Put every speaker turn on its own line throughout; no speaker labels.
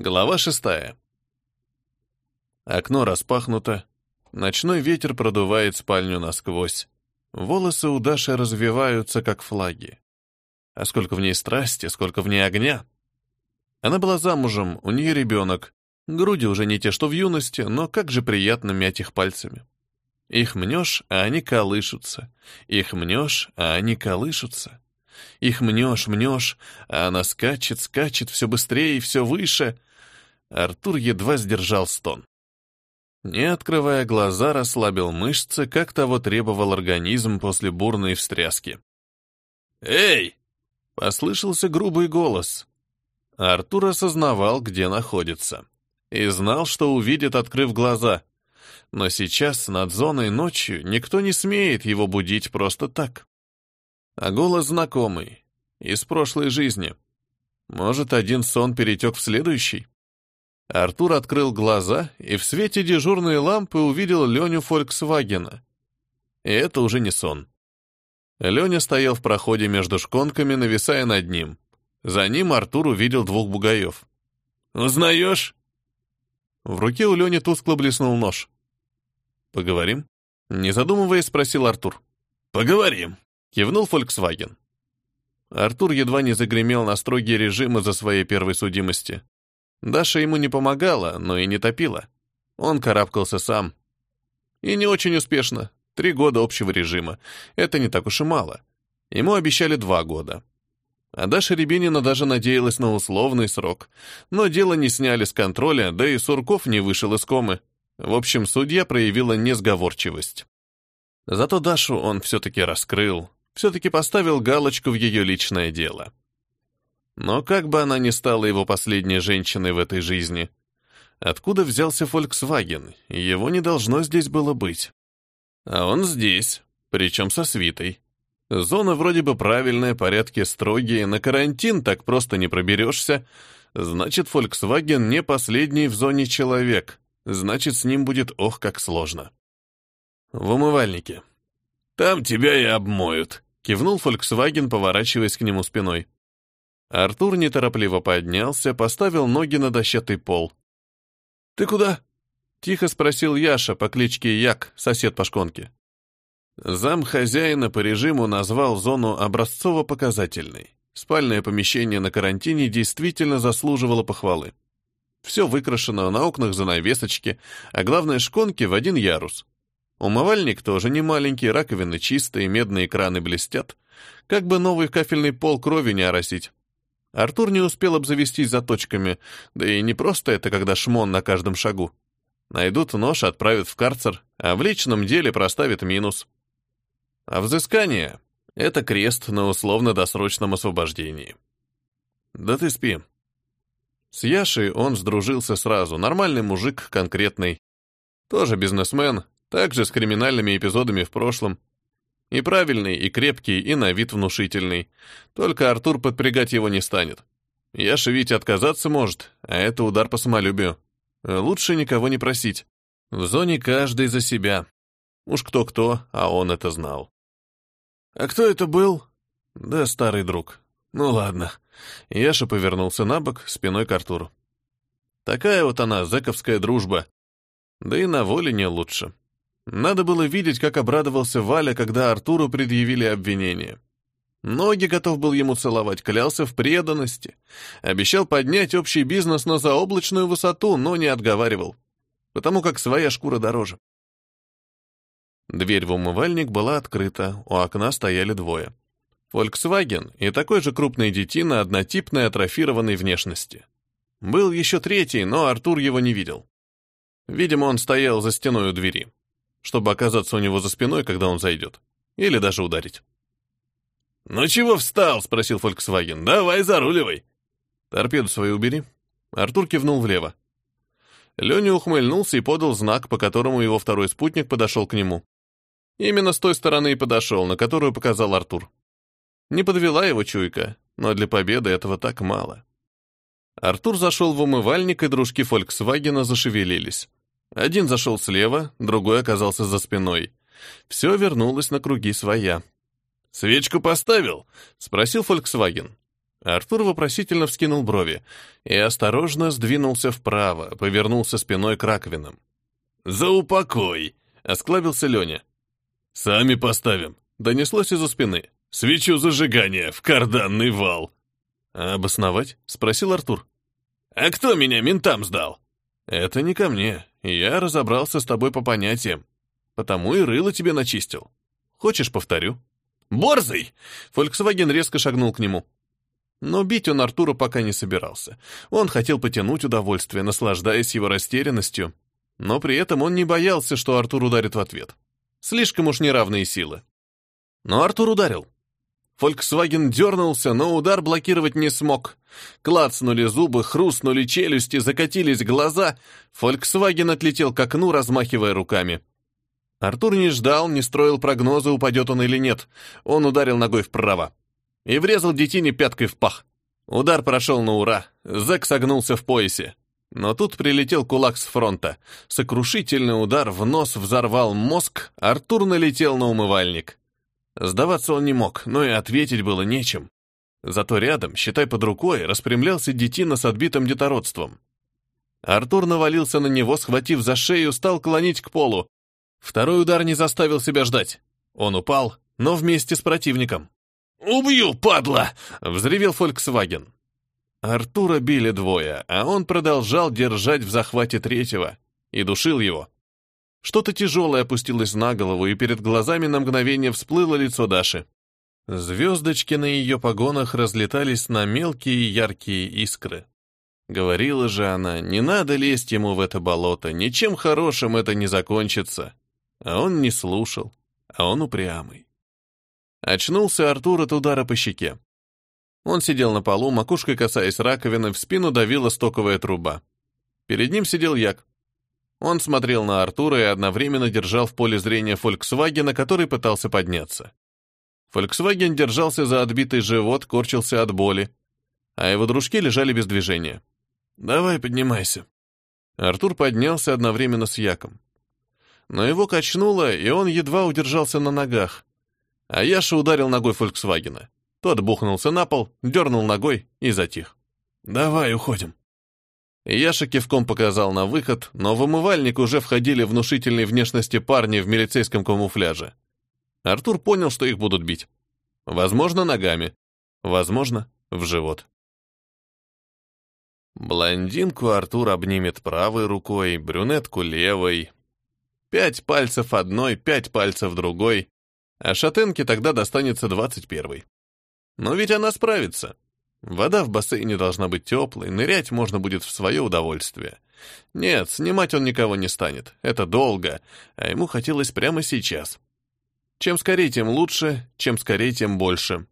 Глава шестая. Окно распахнуто. Ночной ветер продувает спальню насквозь. Волосы у Даши развиваются, как флаги. А сколько в ней страсти, сколько в ней огня. Она была замужем, у нее ребенок. Груди уже не те, что в юности, но как же приятно мять их пальцами. Их мнешь, а они колышутся. Их мнешь, а они колышутся. Их мнешь, мнешь, а она скачет, скачет все быстрее и все выше. Артур едва сдержал стон. Не открывая глаза, расслабил мышцы, как того требовал организм после бурной встряски. «Эй!» — послышался грубый голос. Артур осознавал, где находится. И знал, что увидит, открыв глаза. Но сейчас, над зоной ночью, никто не смеет его будить просто так. А голос знакомый, из прошлой жизни. Может, один сон перетек в следующий? Артур открыл глаза и в свете дежурной лампы увидел Леню Фольксвагена. И это уже не сон. Леня стоял в проходе между шконками, нависая над ним. За ним Артур увидел двух бугаев. «Узнаешь?» В руке у Лени тускло блеснул нож. «Поговорим?» Не задумываясь, спросил Артур.
«Поговорим»,
Кивнул Volkswagen. Артур едва не загремел на строгий режим из-за своей первой судимости. Даша ему не помогала, но и не топила. Он карабкался сам. И не очень успешно. Три года общего режима. Это не так уж и мало. Ему обещали два года. А Даша Рябинина даже надеялась на условный срок. Но дело не сняли с контроля, да и Сурков не вышел из комы. В общем, судья проявила несговорчивость. Зато Дашу он все-таки раскрыл, все-таки поставил галочку в ее личное дело. Но как бы она ни стала его последней женщиной в этой жизни, откуда взялся Volkswagen, его не должно здесь было быть. А он здесь, причем со свитой. Зона вроде бы правильная, порядки строгие, на карантин так просто не проберешься. Значит, Volkswagen не последний в зоне человек. Значит, с ним будет ох, как сложно. В умывальнике.
Там тебя и обмоют,
Кивнул Volkswagen, поворачиваясь к нему спиной. Артур неторопливо поднялся, поставил ноги на дощатый пол. «Ты куда?» — тихо спросил Яша по кличке Як, сосед по шконке. Зам хозяина по режиму назвал зону образцово-показательной. Спальное помещение на карантине действительно заслуживало похвалы. Все выкрашено, на окнах занавесочки, а главное шконки в один ярус. Умывальник тоже не маленький, раковины чистые, медные краны блестят. Как бы новый кафельный пол крови не оросить. Артур не успел обзавестись заточками, да и не просто это, когда шмон на каждом шагу. Найдут нож, отправят в карцер, а в личном деле проставят минус. А взыскание — это крест на условно-досрочном освобождении. Да ты спи. С Яшей он сдружился сразу, нормальный мужик, конкретный. Тоже бизнесмен, также с криминальными эпизодами в прошлом. И правильный, и крепкий, и на вид внушительный. Только Артур подпрягать его не станет. Яша ведь отказаться может, а это удар по самолюбию. Лучше никого не просить. В зоне каждый за себя. Уж кто-кто, а он это знал.
«А кто это был?»
«Да старый друг. Ну ладно». Яша повернулся на бок, спиной к Артуру. Такая вот она, зэковская дружба. Да и на воле не лучше. Надо было видеть, как обрадовался Валя, когда Артуру предъявили обвинение. Ноги готов был ему целовать, клялся в преданности. Обещал поднять общий бизнес на заоблачную высоту, но не отговаривал. Потому как своя шкура дороже. Дверь в умывальник была открыта, у окна стояли двое. Volkswagen и такой же крупный детина однотипной атрофированной внешности. Был еще третий, но Артур его не видел. Видимо, он стоял за стеной у двери чтобы оказаться у него за спиной, когда он зайдет. Или даже ударить.
«Ну чего встал?» — спросил Фольксваген. «Давай заруливай».
«Торпеду свою убери». Артур кивнул влево. Леня ухмыльнулся и подал знак, по которому его второй спутник подошел к нему. Именно с той стороны и подошел, на которую показал Артур. Не подвела его чуйка, но для победы этого так мало. Артур зашел в умывальник, и дружки Фольксвагена зашевелились. Один зашел слева, другой оказался за спиной. Все вернулось на круги своя.
«Свечку поставил?»
— спросил Фольксваген. Артур вопросительно вскинул брови и осторожно сдвинулся вправо, повернулся спиной к раковинам.
«За упокой!» — осклабился Леня. «Сами поставим», — донеслось из-за спины. «Свечу зажигания в карданный вал».
«А обосновать?» — спросил Артур.
«А кто меня ментам сдал?»
«Это не ко мне. Я разобрался с тобой по понятиям. Потому и рыло тебе начистил. Хочешь, повторю?»
«Борзый!»
Фольксваген резко шагнул к нему. Но бить он Артура пока не собирался. Он хотел потянуть удовольствие, наслаждаясь его растерянностью. Но при этом он не боялся, что Артур ударит в ответ. Слишком уж неравные силы. Но Артур ударил. Фольксваген дернулся, но удар блокировать не смог. Клацнули зубы, хрустнули челюсти, закатились глаза. Фольксваген отлетел к окну, размахивая руками. Артур не ждал, не строил прогноза, упадет он или нет. Он ударил ногой вправо и врезал детине пяткой в пах. Удар прошел на ура. Зэк согнулся в поясе. Но тут прилетел кулак с фронта. Сокрушительный удар в нос взорвал мозг, Артур налетел на умывальник. Сдаваться он не мог, но и ответить было нечем. Зато рядом, считай под рукой, распрямлялся детина с отбитым детородством. Артур навалился на него, схватив за шею, стал клонить к полу. Второй удар не заставил себя ждать. Он упал, но вместе с противником.
«Убью, падла!»
— взревел Фольксваген. Артура били двое, а он продолжал держать в захвате третьего и душил его. Что-то тяжелое опустилось на голову, и перед глазами на мгновение всплыло лицо Даши. Звездочки на ее погонах разлетались на мелкие яркие искры. Говорила же она, не надо лезть ему в это болото, ничем хорошим это не закончится. А он не слушал, а он упрямый. Очнулся Артур от удара по щеке. Он сидел на полу, макушкой касаясь раковины, в спину давила стоковая труба. Перед ним сидел Як. Он смотрел на Артура и одновременно держал в поле зрения Фольксвагена, который пытался подняться. Фольксваген держался за отбитый живот, корчился от боли, а его дружки лежали без движения. «Давай, поднимайся». Артур поднялся одновременно с Яком. Но его качнуло, и он едва удержался на ногах. А Яша ударил ногой Фольксвагена. Тот бухнулся на пол, дернул ногой и затих. «Давай, уходим». Яша кивком показал на выход, но в умывальник уже входили внушительной внешности парни в милицейском камуфляже. Артур понял, что их будут бить. Возможно, ногами. Возможно, в живот. Блондинку Артур обнимет правой рукой, брюнетку левой. Пять пальцев одной, пять пальцев другой а шатенке тогда достанется двадцать первый. Но ведь она справится. Вода в бассейне должна быть теплой, нырять можно будет в свое удовольствие. Нет, снимать он никого не станет, это долго, а ему хотелось прямо сейчас. Чем скорее, тем лучше, чем скорее, тем больше.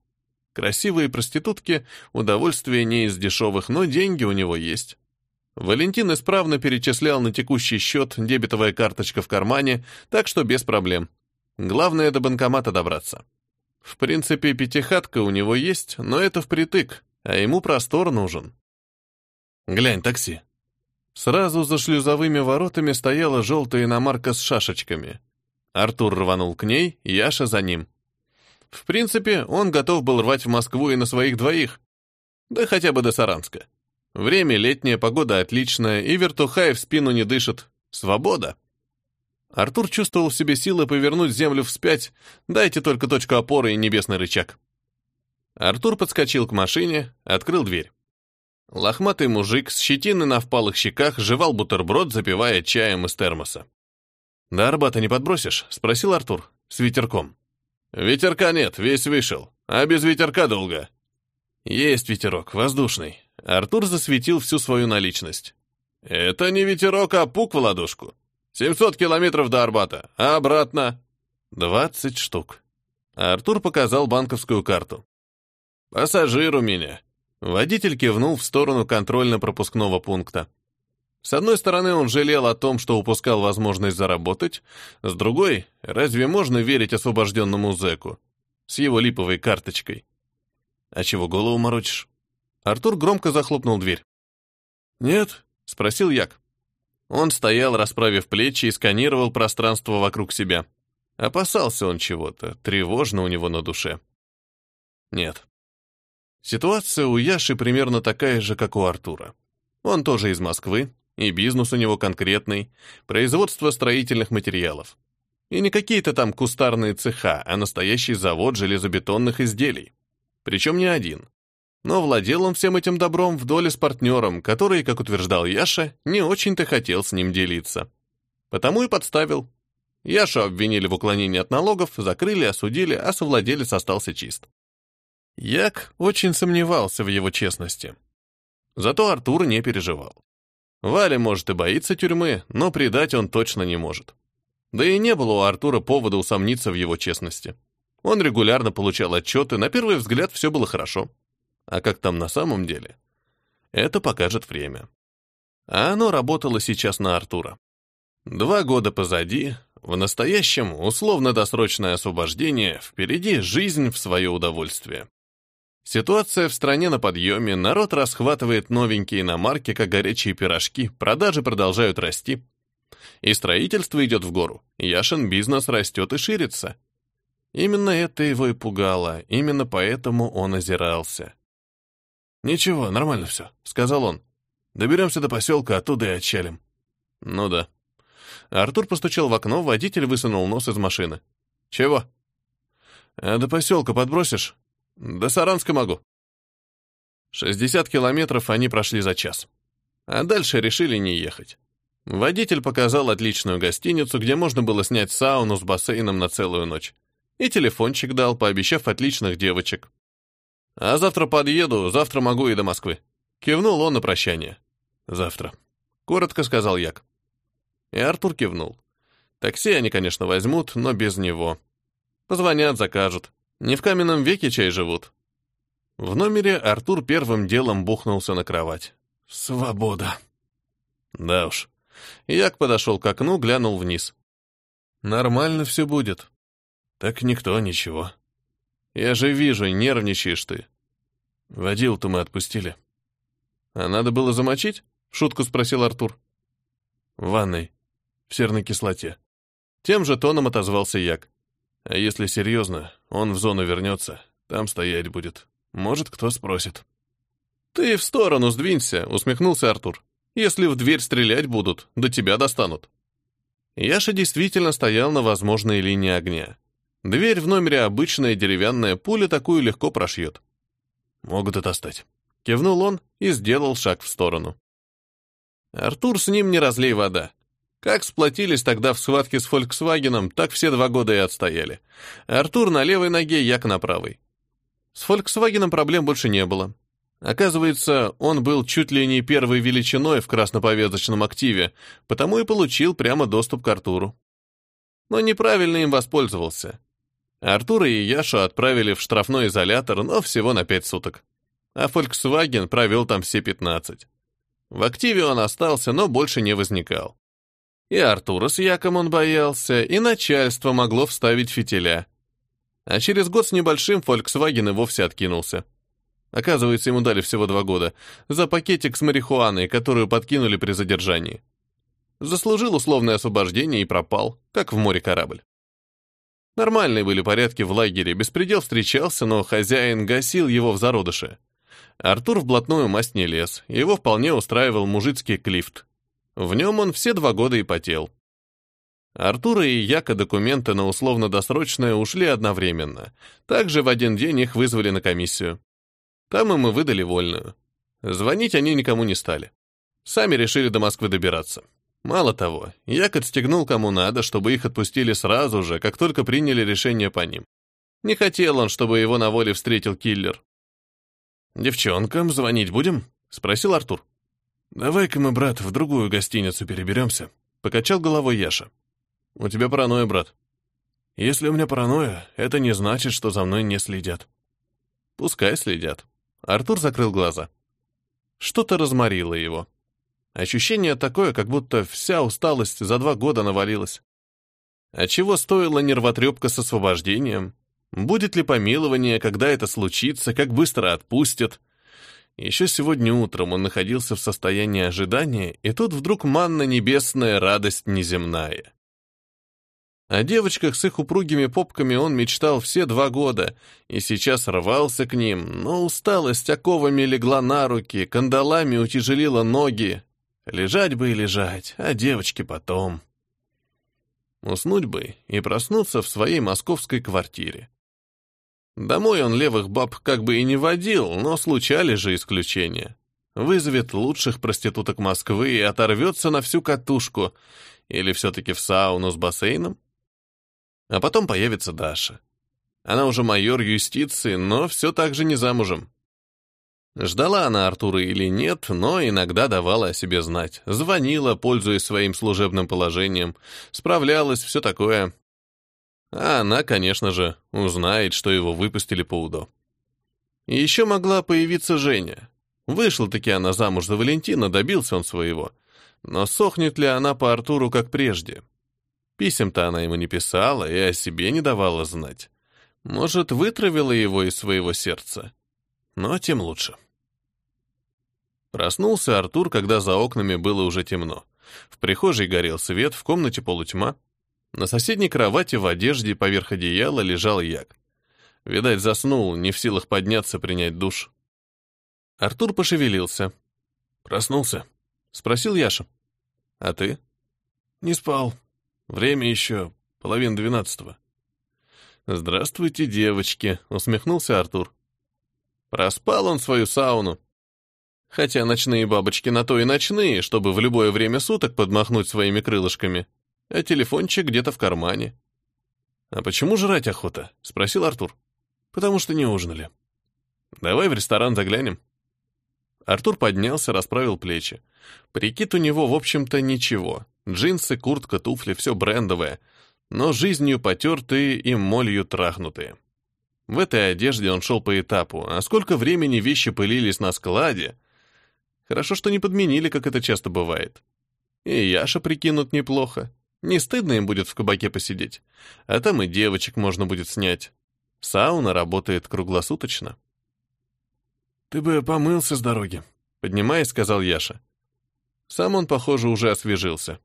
Красивые проститутки — удовольствие не из дешевых, но деньги у него есть. Валентин исправно перечислял на текущий счет, дебетовая карточка в кармане, так что без проблем. Главное до банкомата добраться. В принципе, пятихатка у него есть, но это впритык, а ему простор нужен. Глянь, такси. Сразу за шлюзовыми воротами стояла желтая иномарка с шашечками. Артур рванул к ней, Яша за ним. В принципе, он готов был рвать в Москву и на своих двоих. Да хотя бы до Саранска. Время летнее, погода отличная, и вертухай в спину не дышит. Свобода. Артур чувствовал в себе силы повернуть землю вспять, дайте только точку опоры и небесный рычаг. Артур подскочил к машине, открыл дверь. Лохматый мужик с щетиной на впалых щеках жевал бутерброд, запивая чаем из термоса. «До Арбата не подбросишь?» — спросил Артур. «С ветерком». «Ветерка нет, весь вышел. А без ветерка долго». «Есть ветерок, воздушный». Артур засветил всю свою наличность. «Это не ветерок, а пук в ладошку. 700 километров до Арбата, а обратно 20 штук. Артур показал банковскую карту. Пассажир у меня. Водитель кивнул в сторону контрольно-пропускного пункта. С одной стороны, он жалел о том, что упускал возможность заработать, с другой, разве можно верить освобожденному зэку? С его липовой карточкой. А чего голову морочишь? Артур громко захлопнул дверь. «Нет?» — спросил Як. Он стоял, расправив плечи, и сканировал пространство вокруг себя. Опасался он чего-то, тревожно у него на душе. Нет. Ситуация у Яши примерно такая же, как у Артура. Он тоже из Москвы, и бизнес у него конкретный – производство строительных материалов. И не какие-то там кустарные цеха, а настоящий завод железобетонных изделий. Причем не один. Но владел он всем этим добром в доле с партнером, который, как утверждал Яша, не очень-то хотел с ним делиться. Потому и подставил. Яшу обвинили в уклонении от налогов, закрыли, осудили, а совладелец остался чист. Як очень сомневался в его честности. Зато Артур не переживал. Валя, может, и боится тюрьмы, но предать он точно не может. Да и не было у Артура повода усомниться в его честности. Он регулярно получал отчеты, на первый взгляд все было хорошо. А как там на самом деле? Это покажет время. А оно работало сейчас на Артура. Два года позади, в настоящем условно-досрочное освобождение, впереди жизнь в свое удовольствие. Ситуация в стране на подъеме, народ расхватывает новенькие иномарки, как горячие пирожки, продажи продолжают расти. И строительство идет в гору. Яшин бизнес растет и ширится. Именно это его и пугало, именно поэтому он озирался. «Ничего, нормально все», — сказал он. «Доберемся до поселка, оттуда и отчалим». «Ну да». Артур постучал в окно, водитель высунул нос из машины. «Чего?» «А до поселка подбросишь?» «До Саранска могу». 60 километров они прошли за час. А дальше решили не ехать. Водитель показал отличную гостиницу, где можно было снять сауну с бассейном на целую ночь. И телефончик дал, пообещав отличных девочек. А завтра подъеду, завтра могу и до Москвы. Кивнул он на прощание. Завтра. Коротко сказал Як. И Артур кивнул. Такси они, конечно, возьмут, но без него. Позвонят, закажут. Не в каменном веке чай живут. В номере Артур первым делом бухнулся на кровать. Свобода. Да уж. Як подошел к окну, глянул вниз. Нормально все будет. Так никто ничего. Я же вижу, нервничаешь ты. Водил-то мы отпустили. А надо было замочить? Шутку спросил Артур. В ванной. В серной кислоте. Тем же тоном отозвался Як. А если серьезно, он в зону вернется, там стоять будет. Может, кто спросит. «Ты в сторону сдвинься», — усмехнулся Артур. «Если в дверь стрелять будут, до тебя достанут». Яша действительно стоял на возможной линии огня. Дверь в номере обычная деревянная, пуля такую легко прошьет. Могут и достать. Кивнул он и сделал шаг в сторону. Артур с ним не разлей вода. Как сплотились тогда в схватке с «Фольксвагеном», так все два года и отстояли. Артур на левой ноге, Як на правой. С «Фольксвагеном» проблем больше не было. Оказывается, он был чуть ли не первой величиной в красноповязочном активе, потому и получил прямо доступ к Артуру. Но неправильно им воспользовался. Артура и Яшу отправили в штрафной изолятор, но всего на пять суток. А Volkswagen провел там все 15. В активе он остался, но больше не возникал. И Артура с Яком он боялся, и начальство могло вставить фитиля. А через год с небольшим Volkswagen и вовсе откинулся. Оказывается, ему дали всего два года за пакетик с марихуаной, которую подкинули при задержании. Заслужил условное освобождение и пропал, как в море корабль. Нормальные были порядки в лагере, беспредел встречался, но хозяин гасил его в зародыше. Артур в блатную масть не лез, его вполне устраивал мужицкий клифт. В нем он все два года и потел. Артура и Яка документы на условно-досрочное ушли одновременно. Также в один день их вызвали на комиссию. Там им и выдали вольную. Звонить они никому не стали. Сами решили до Москвы добираться. Мало того, Як отстегнул кому надо, чтобы их отпустили сразу же, как только приняли решение по ним. Не хотел он, чтобы его на воле встретил киллер. «Девчонкам звонить будем?» — спросил Артур. «Давай-ка мы, брат, в другую гостиницу переберемся», — покачал головой Яша. «У тебя паранойя, брат». «Если у меня паранойя, это не значит, что за мной не следят». «Пускай следят». Артур закрыл глаза. Что-то разморило его. Ощущение такое, как будто вся усталость за два года навалилась. А чего стоила нервотрепка с освобождением? Будет ли помилование, когда это случится, как быстро отпустят? Еще сегодня утром он находился в состоянии ожидания, и тут вдруг манна небесная, радость неземная. О девочках с их упругими попками он мечтал все два года, и сейчас рвался к ним, но усталость оковами легла на руки, кандалами утяжелила ноги. Лежать бы и лежать, а девочки потом. Уснуть бы и проснуться в своей московской квартире. Домой он левых баб как бы и не водил, но случались же исключения. Вызовет лучших проституток Москвы и оторвется на всю катушку. Или все-таки в сауну с бассейном? А потом появится Даша. Она уже майор юстиции, но все так же не замужем. Ждала она Артура или нет, но иногда давала о себе знать. Звонила, пользуясь своим служебным положением, справлялась, все такое. А она, конечно же, узнает, что его выпустили по УДО. Еще могла появиться Женя. Вышла-таки она замуж за Валентина, добился он своего. Но сохнет ли она по Артуру, как прежде? Писем-то она ему не писала и о себе не давала знать. Может, вытравила его из своего сердца. Но тем лучше. Проснулся Артур, когда за окнами было уже темно. В прихожей горел свет, в комнате полутьма. На соседней кровати в одежде поверх одеяла лежал Як. Видать, заснул, не в силах подняться принять душ. Артур пошевелился. «Проснулся?» — спросил Яша. «А ты?» «Не спал. Время еще половина двенадцатого». «Здравствуйте, девочки», — усмехнулся Артур. Проспал он свою сауну. Хотя ночные бабочки на то и ночные, чтобы в любое время суток подмахнуть своими крылышками. А телефончик где-то в кармане. «А почему жрать охота?» — спросил Артур. «Потому что не ужинали». «Давай в ресторан заглянем». Артур поднялся, расправил плечи. Прикид у него, в общем-то, ничего. Джинсы, куртка, туфли, все брендовое, но жизнью потертые и молью трахнутые. В этой одежде он шел по этапу, а сколько времени вещи пылились на складе. Хорошо, что не подменили, как это часто бывает. И Яша прикинут неплохо. Не стыдно им будет в кабаке посидеть. А там и девочек можно будет снять. Сауна работает круглосуточно. «Ты бы помылся с дороги», — поднимаясь, сказал Яша. Сам он, похоже, уже освежился.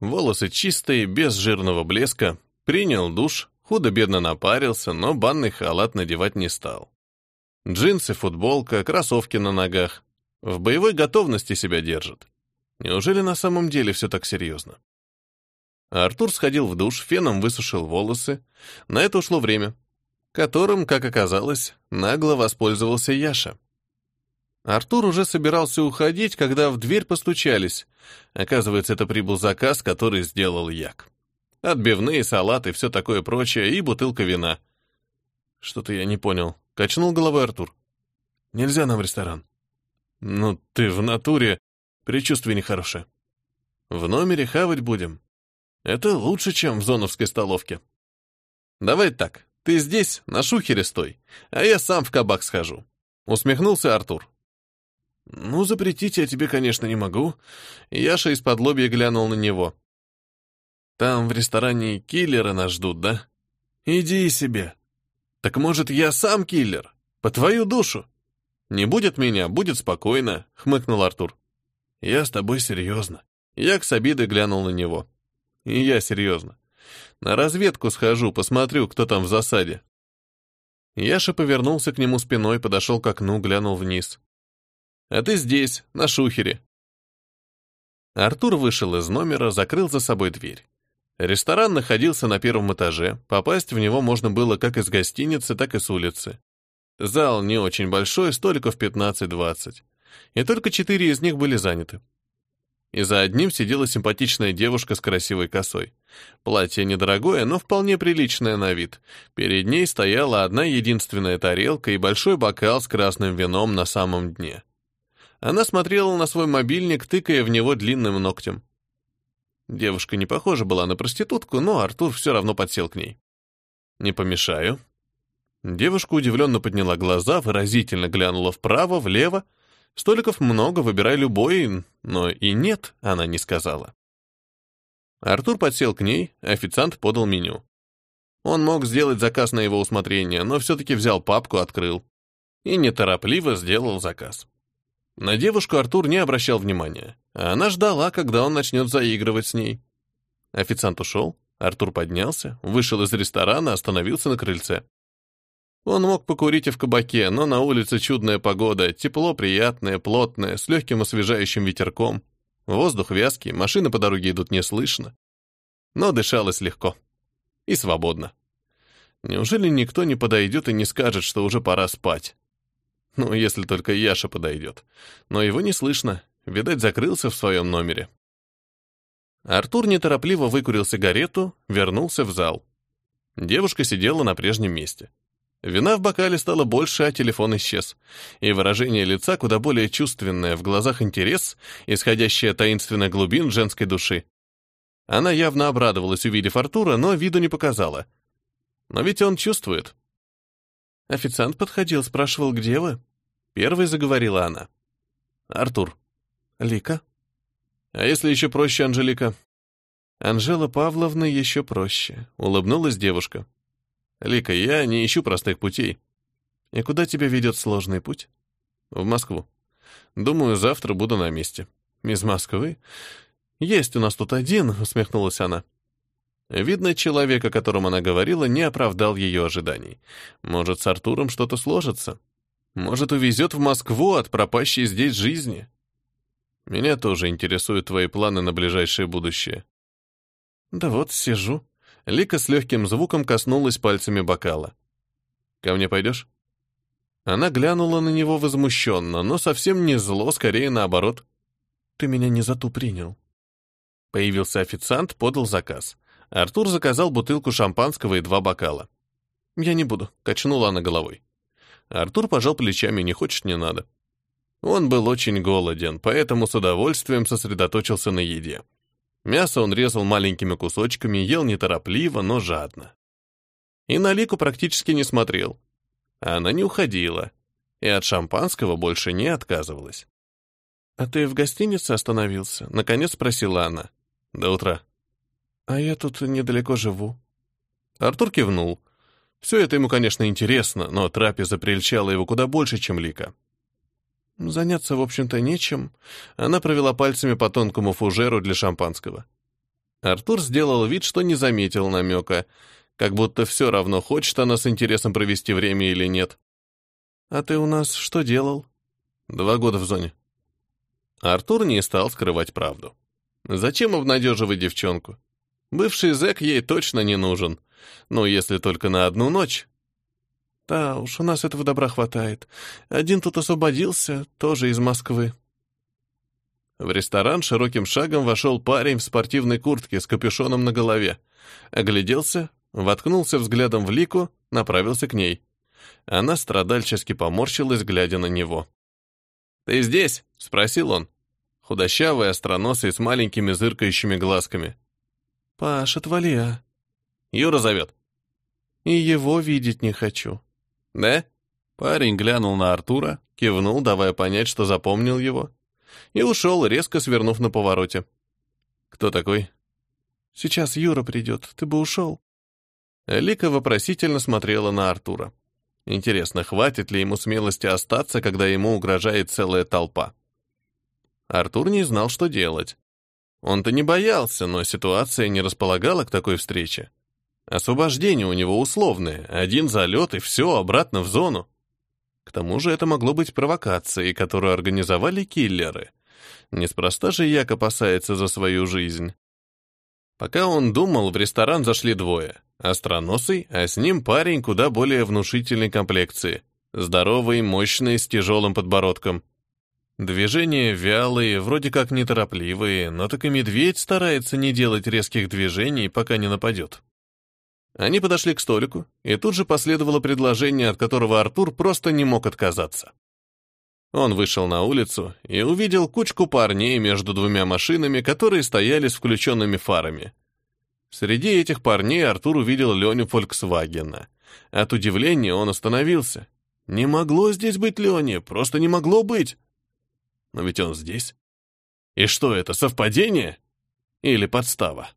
Волосы чистые, без жирного блеска, принял душ, худо-бедно напарился, но банный халат надевать не стал. Джинсы, футболка, кроссовки на ногах. В боевой готовности себя держит. Неужели на самом деле все так серьезно? Артур сходил в душ, феном высушил волосы. На это ушло время которым, как оказалось, нагло воспользовался Яша. Артур уже собирался уходить, когда в дверь постучались. Оказывается, это прибыл заказ, который сделал Як. Отбивные, салаты, все такое прочее и бутылка вина. Что-то я не понял. Качнул головой Артур. Нельзя нам в ресторан. Ну, ты в натуре. Предчувствие нехорошее. В номере хавать будем. Это лучше, чем в зоновской столовке. Давай так. Ты здесь, на шухере стой, а я сам в кабак схожу. Усмехнулся Артур. Ну, запретить я тебе, конечно, не могу. Яша из-под лобья глянул на него. Там в ресторане киллеры нас ждут, да? Иди себе. Так может, я сам киллер? По твою душу? Не будет меня, будет спокойно, хмыкнул Артур. Я с тобой серьезно. Я с обидой глянул на него. И я серьезно. На разведку схожу, посмотрю, кто там в засаде. Яша повернулся к нему спиной, подошел к окну, глянул вниз. «А ты здесь, на шухере». Артур вышел из номера, закрыл за собой дверь. Ресторан находился на первом этаже, попасть в него можно было как из гостиницы, так и с улицы. Зал не очень большой, столиков 15-20. И только четыре из них были заняты и за одним сидела симпатичная девушка с красивой косой. Платье недорогое, но вполне приличное на вид. Перед ней стояла одна единственная тарелка и большой бокал с красным вином на самом дне. Она смотрела на свой мобильник, тыкая в него длинным ногтем. Девушка не похожа была на проститутку, но Артур все равно подсел к ней. «Не помешаю». Девушка удивленно подняла глаза, выразительно глянула вправо, влево, Столиков много, выбирай любой, но и нет, она не сказала. Артур подсел к ней, официант подал меню. Он мог сделать заказ на его усмотрение, но все-таки взял папку, открыл. И неторопливо сделал заказ. На девушку Артур не обращал внимания, она ждала, когда он начнет заигрывать с ней. Официант ушел, Артур поднялся, вышел из ресторана, остановился на крыльце. Он мог покурить и в кабаке, но на улице чудная погода, тепло приятное, плотное, с легким освежающим ветерком. Воздух вязкий, машины по дороге идут неслышно. Но дышалось легко. И свободно. Неужели никто не подойдет и не скажет, что уже пора спать? Ну, если только Яша подойдет. Но его не слышно. Видать, закрылся в своем номере. Артур неторопливо выкурил сигарету, вернулся в зал. Девушка сидела на прежнем месте. Вина в бокале стала больше, а телефон исчез. И выражение лица куда более чувственное, в глазах интерес, исходящий от таинственных глубин женской души. Она явно обрадовалась, увидев Артура, но виду не показала. Но ведь он чувствует. Официант подходил, спрашивал, где вы? Первой заговорила она. Артур. Лика. А если еще проще, Анжелика? Анжела Павловна еще проще, улыбнулась девушка. Лика, я не ищу простых путей. И куда тебя ведет сложный путь? В Москву. Думаю, завтра буду на месте. Из Москвы? Есть у нас тут один, усмехнулась она. Видно, человек, о котором она говорила, не оправдал ее ожиданий. Может, с Артуром что-то сложится? Может, увезет в Москву от пропащей здесь жизни? Меня тоже интересуют твои планы на ближайшее будущее. Да вот, сижу. Лика с легким звуком коснулась пальцами бокала. «Ко мне пойдешь?» Она глянула на него возмущенно, но совсем не зло, скорее наоборот. «Ты меня не за ту принял». Появился официант, подал заказ. Артур заказал бутылку шампанского и два бокала. «Я не буду», — качнула она головой. Артур пожал плечами, не хочет, не надо. Он был очень голоден, поэтому с удовольствием сосредоточился на еде. Мясо он резал маленькими кусочками, ел неторопливо, но жадно. И на Лику практически не смотрел. Она не уходила, и от шампанского больше не отказывалась. «А ты в гостинице остановился?» — наконец спросила она. «До утра». «А я тут недалеко живу». Артур кивнул. Все это ему, конечно, интересно, но трапеза прельчала его куда больше, чем Лика. Заняться, в общем-то, нечем. Она провела пальцами по тонкому фужеру для шампанского. Артур сделал вид, что не заметил намека, как будто все равно, хочет она с интересом провести время или нет. «А ты у нас что делал?» «Два года в зоне». Артур не стал скрывать правду. Зачем обнадеживать девчонку? Бывший зэк ей точно не нужен. Ну, если только на одну ночь. Да уж, у нас этого добра хватает. Один тут освободился, тоже из Москвы. В ресторан широким шагом вошел парень в спортивной куртке с капюшоном на голове. Огляделся, воткнулся взглядом в Лику, направился к ней. Она страдальчески поморщилась, глядя на него. «Ты здесь?» — спросил он. Худощавый, остроносый, с маленькими зыркающими глазками. «Паш, отвали, а!» «Юра зовет». «И его видеть не хочу». «Да?» Парень глянул на Артура, кивнул, давая понять, что запомнил его, и ушел, резко свернув на повороте. «Кто такой?» «Сейчас Юра придет, ты бы ушел». Лика вопросительно смотрела на Артура. Интересно, хватит ли ему смелости остаться, когда ему угрожает целая толпа? Артур не знал, что делать. Он-то не боялся, но ситуация не располагала к такой встрече. Освобождение у него условное, один залет и все, обратно в зону. К тому же это могло быть провокацией, которую организовали киллеры. Неспроста же Як опасается за свою жизнь. Пока он думал, в ресторан зашли двое. Остроносый, а с ним парень куда более внушительной комплекции. Здоровый, мощный, с тяжелым подбородком. Движения вялые, вроде как неторопливые, но так и медведь старается не делать резких движений, пока не нападет. Они подошли к столику, и тут же последовало предложение, от которого Артур просто не мог отказаться. Он вышел на улицу и увидел кучку парней между двумя машинами, которые стояли с включенными фарами. Среди этих парней Артур увидел Леню Фольксвагена. От удивления он остановился. Не могло здесь быть Лени, просто не могло быть. Но ведь он здесь. И что это, совпадение? Или подстава?